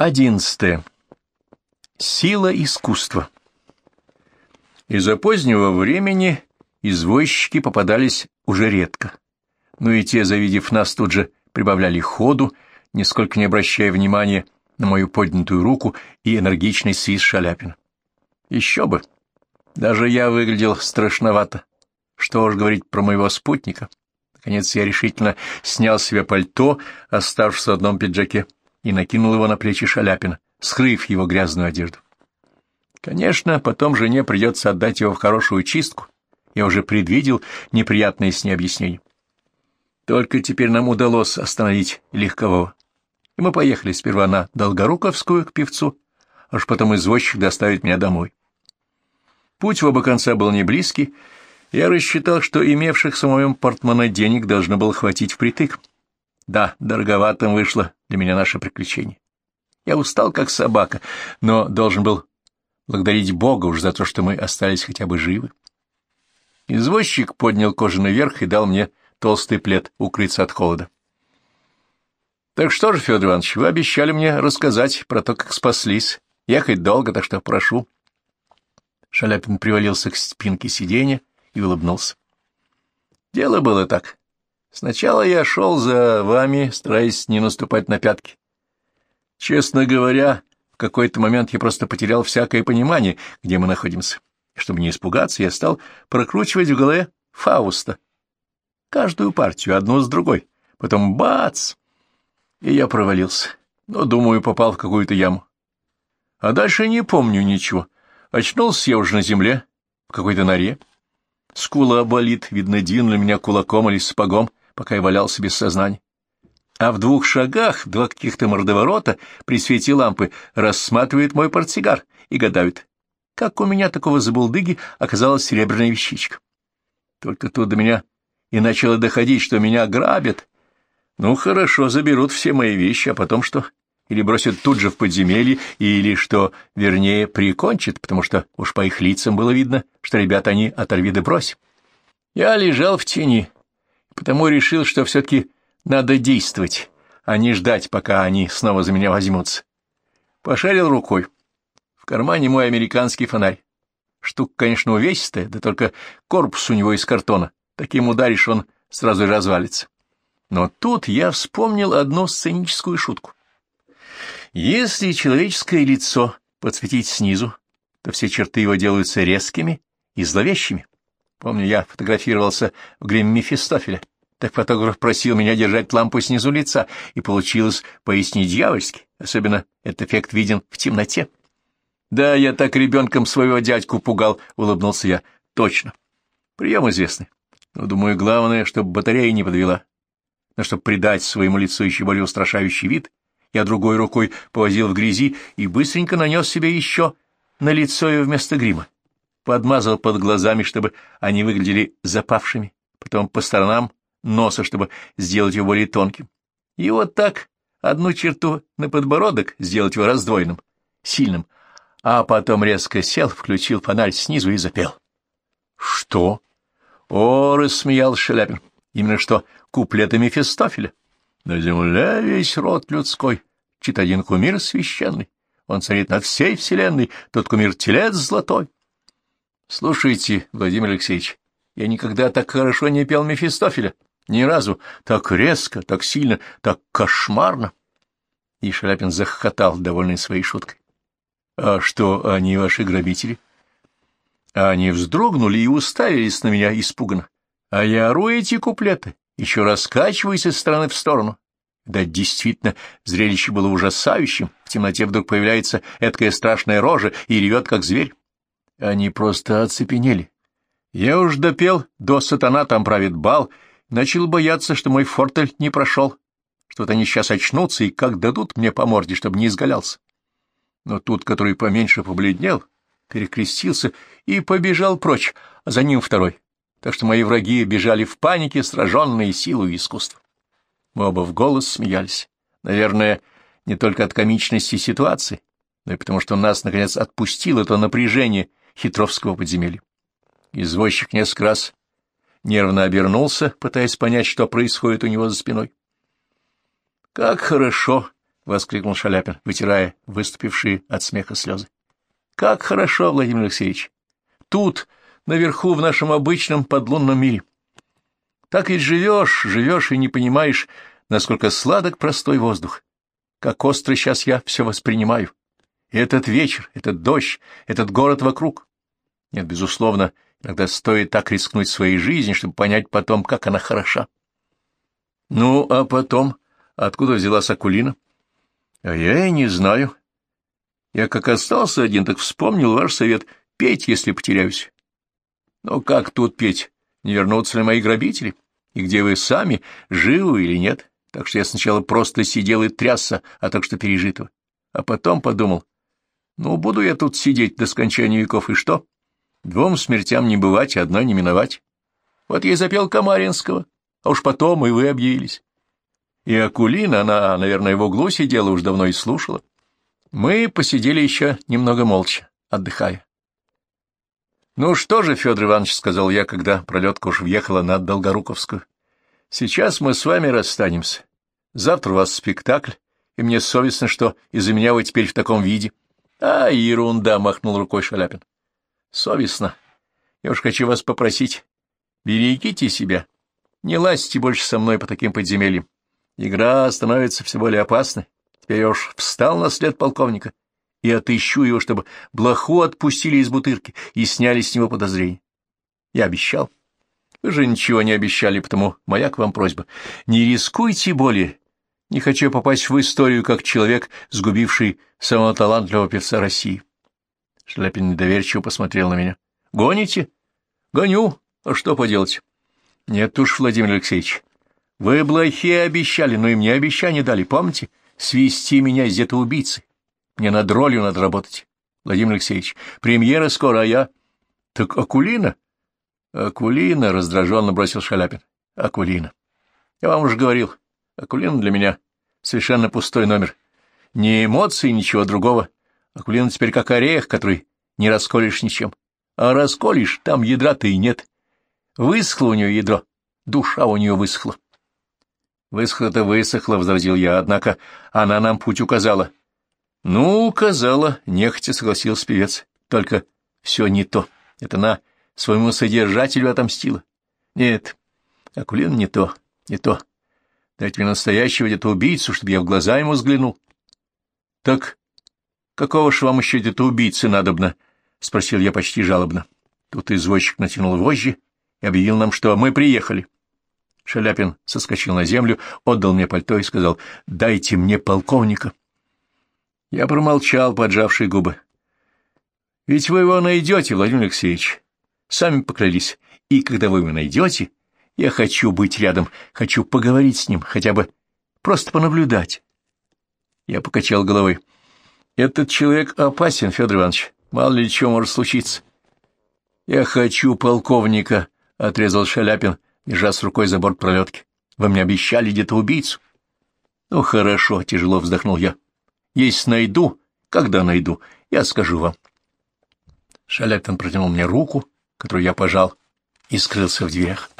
Одиннадцатое. Сила искусства. Из-за позднего времени извозчики попадались уже редко, но и те, завидев нас, тут же прибавляли ходу, нисколько не обращая внимания на мою поднятую руку и энергичный свист Шаляпина. Еще бы! Даже я выглядел страшновато. Что уж говорить про моего спутника. Наконец я решительно снял с себя пальто, оставшись в одном пиджаке и накинул его на плечи Шаляпина, скрыв его грязную одежду. Конечно, потом жене придется отдать его в хорошую чистку. Я уже предвидел неприятные с ней объяснения. Только теперь нам удалось остановить легкового. И мы поехали сперва на Долгоруковскую к певцу, аж потом извозчик доставит меня домой. Путь в оба конца был не близкий. Я рассчитал, что имевших в моем портмоне денег должно было хватить впритык. Да, дороговатым вышло для меня наше приключение. Я устал, как собака, но должен был благодарить Бога уж за то, что мы остались хотя бы живы. Извозчик поднял кожаный верх и дал мне толстый плед укрыться от холода. — Так что же, Федор Иванович, вы обещали мне рассказать про то, как спаслись. Ехать долго, так что прошу. Шаляпин привалился к спинке сиденья и улыбнулся. Дело было так. Сначала я шел за вами, стараясь не наступать на пятки. Честно говоря, в какой-то момент я просто потерял всякое понимание, где мы находимся. Чтобы не испугаться, я стал прокручивать в голове Фауста. Каждую партию, одну с другой. Потом бац! И я провалился. Но, думаю, попал в какую-то яму. А дальше не помню ничего. Очнулся я уже на земле, в какой-то норе. Скула болит, видно, двинули меня кулаком или сапогом пока я валялся без сознания. А в двух шагах два каких-то мордоворота при свете лампы рассматривает мой портсигар и гадают, как у меня такого забулдыги оказалась серебряная вещичка. Только тут до меня и начало доходить, что меня грабят. Ну, хорошо, заберут все мои вещи, а потом что? Или бросят тут же в подземелье, или, что, вернее, прикончат, потому что уж по их лицам было видно, что ребята они оторви да брось. Я лежал в тени, потому решил, что все-таки надо действовать, а не ждать, пока они снова за меня возьмутся. Пошарил рукой. В кармане мой американский фонарь. Штука, конечно, увесистая, да только корпус у него из картона. Таким ударишь, он сразу и развалится. Но тут я вспомнил одну сценическую шутку. Если человеческое лицо подсветить снизу, то все черты его делаются резкими и зловещими. Помню, я фотографировался в гриме Мефистофеля. Так фотограф просил меня держать лампу снизу лица, и получилось пояснить дьявольски. Особенно этот эффект виден в темноте. Да, я так ребенком своего дядьку пугал, — улыбнулся я. Точно. Прием известный. Но, думаю, главное, чтобы батарея не подвела. Но чтобы придать своему лицу еще более устрашающий вид, я другой рукой повозил в грязи и быстренько нанес себе еще на лицо и вместо грима подмазал под глазами, чтобы они выглядели запавшими, потом по сторонам носа, чтобы сделать его более тонким. И вот так одну черту на подбородок сделать его раздвоенным, сильным, а потом резко сел, включил фонарь снизу и запел. — Что? — О, рассмеял Шаляпин. Именно что куплеты Мефистофеля. На земле весь род людской, чит один кумир священный. Он царит над всей вселенной, тот кумир телец золотой. Слушайте, Владимир Алексеевич, я никогда так хорошо не пел Мефистофеля. Ни разу. Так резко, так сильно, так кошмарно. И Шаляпин захохотал, довольный своей шуткой. — А что, они ваши грабители? Они вздрогнули и уставились на меня испуганно. А я ору эти куплеты, еще раскачиваюсь из стороны в сторону. Да, действительно, зрелище было ужасающим. В темноте вдруг появляется эткая страшная рожа и ревет, как зверь. Они просто оцепенели. Я уж допел, до сатана там правит бал, начал бояться, что мой фортель не прошел, что вот они сейчас очнутся и как дадут мне по морде, чтобы не изгалялся. Но тут, который поменьше побледнел, перекрестился и побежал прочь, а за ним второй. Так что мои враги бежали в панике, сраженные силой и искусством. Мы оба в голос смеялись. Наверное, не только от комичности ситуации, но и потому, что нас, наконец, отпустило то напряжение, хитровского подземелья. Извозчик несколько раз нервно обернулся, пытаясь понять, что происходит у него за спиной. Как хорошо, — воскликнул Шаляпин, вытирая выступившие от смеха слезы. — Как хорошо, Владимир Алексеевич! Тут, наверху, в нашем обычном подлунном мире. Так ведь живешь, живешь и не понимаешь, насколько сладок простой воздух. Как остро сейчас я все воспринимаю. И этот вечер, этот дождь, этот город вокруг. Нет, безусловно, иногда стоит так рискнуть своей жизнью, чтобы понять потом, как она хороша. Ну, а потом, откуда взялась Акулина? А я и не знаю. Я как остался один, так вспомнил ваш совет петь, если потеряюсь. Но как тут петь? Не вернутся ли мои грабители? И где вы сами, живы или нет? Так что я сначала просто сидел и трясся а так что пережитого. А потом подумал, ну, буду я тут сидеть до скончания веков, и что? Двум смертям не бывать, одной не миновать. Вот я и запел Камаринского, а уж потом и вы объявились. И Акулина, она, наверное, в углу сидела уж давно и слушала. Мы посидели еще немного молча, отдыхая. «Ну что же, Федор Иванович, — сказал я, когда пролетка уж въехала на Долгоруковскую, — сейчас мы с вами расстанемся. Завтра у вас спектакль, и мне совестно, что из-за меня вы теперь в таком виде. — А, ерунда! — махнул рукой Шаляпин. — Совестно. Я уж хочу вас попросить, берегите себя. Не лазьте больше со мной по таким подземельям. Игра становится все более опасной. Теперь я уж встал на след полковника и отыщу его, чтобы блоху отпустили из бутырки и сняли с него подозрения. Я обещал. Вы же ничего не обещали, потому моя к вам просьба. Не рискуйте более. Не хочу попасть в историю как человек, сгубивший самого талантливого певца России. Шляпин недоверчиво посмотрел на меня. — Гоните? — Гоню. А что поделать? — Нет уж, Владимир Алексеевич. Вы блохи обещали, но и мне обещание дали, помните? Свести меня из этого убийцы. Мне над ролью надо работать. Владимир Алексеевич, премьера скоро, а я... — Так Акулина? — Акулина, — раздраженно бросил Шаляпин. — Акулина. Я вам уже говорил, Акулина для меня совершенно пустой номер. Ни эмоций, ничего другого. Акулина теперь как орех, который не расколешь ничем. А расколешь, там ядра-то и нет. Высохло у нее ядро, душа у нее высохла. Высохло-то высохло, — возразил я, — однако она нам путь указала. — Ну, указала, — нехотя согласился певец. Только все не то. Это она своему содержателю отомстила. Нет, Акулина не то, не то. Дайте мне настоящего где-то убийцу, чтобы я в глаза ему взглянул. — Так какого ж вам еще где-то убийцы надобно? — спросил я почти жалобно. Тут извозчик натянул вожжи и объявил нам, что мы приехали. Шаляпин соскочил на землю, отдал мне пальто и сказал, — Дайте мне полковника. Я промолчал, поджавшие губы. — Ведь вы его найдете, Владимир Алексеевич. Сами поклялись. И когда вы его найдете, я хочу быть рядом, хочу поговорить с ним, хотя бы просто понаблюдать. Я покачал головой. Этот человек опасен, Федор Иванович. Мало ли чего может случиться. Я хочу полковника, — отрезал Шаляпин, держа с рукой за борт пролетки. Вы мне обещали где-то убийцу. Ну, хорошо, — тяжело вздохнул я. Если найду, когда найду, я скажу вам. Шаляпин протянул мне руку, которую я пожал, и скрылся в дверях.